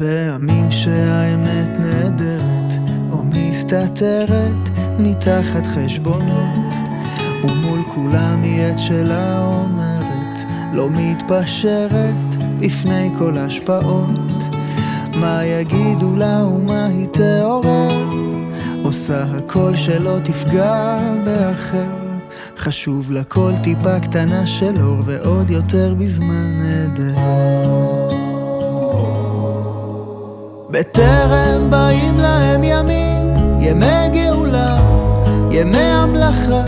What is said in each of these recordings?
פעמים שהאמת נהדרת, או מסתתרת מתחת חשבונות, ומול כולם היא את שלה אומרת, לא מתפשרת בפני כל השפעות. מה יגידו לה ומה היא תעורר, עושה הכל שלא תפגע באחר. חשוב לכל טיפה קטנה של אור ועוד יותר בזמן נהדר. ימי המלאכה.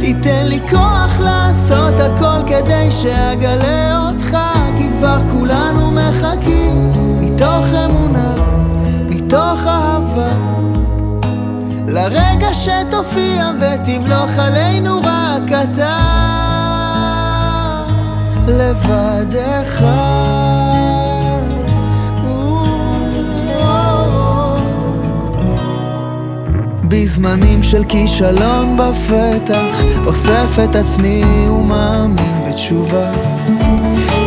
תיתן לי כוח לעשות הכל כדי שאגלה אותך, כי כבר כולנו מחכים, מתוך אמונה, מתוך אהבה. לרגע שתופיע ותמלוך עלינו רק אתה, לבדך. בזמנים של כישלון בפתח, אוסף את עצמי ומאמין בתשובה.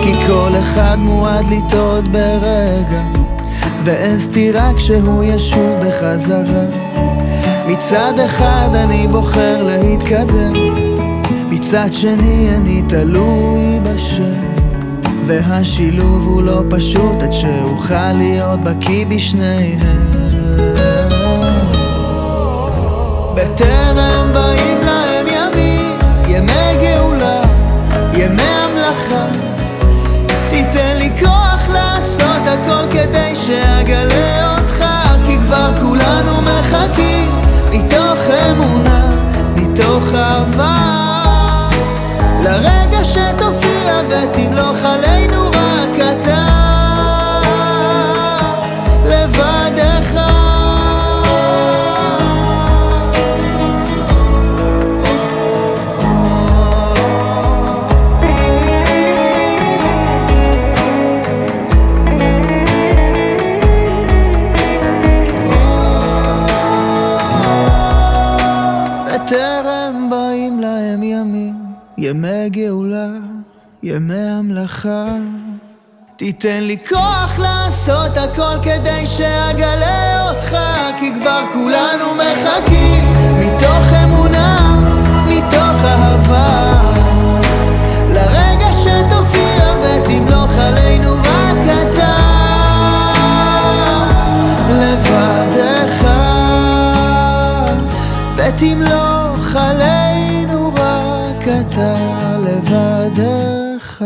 כי כל אחד מועד לטעות ברגע, ואין סתירה כשהוא ישוב בחזרה. מצד אחד אני בוחר להתקדם, מצד שני אני תלוי בשם. והשילוב הוא לא פשוט עד שאוכל להיות בקיא בשניהם. בטרם באים להם ימים, ימי גאולה, ימי המלאכה. תיתן לי כוח לעשות הכל כדי שאגלה ימי גאולה, ימי המלאכה. תיתן לי כוח לעשות הכל כדי שאגלה אותך, כי כבר כולנו מחכים, מתוך אמונה, מתוך אהבה. לרגע שתופיע לבדך.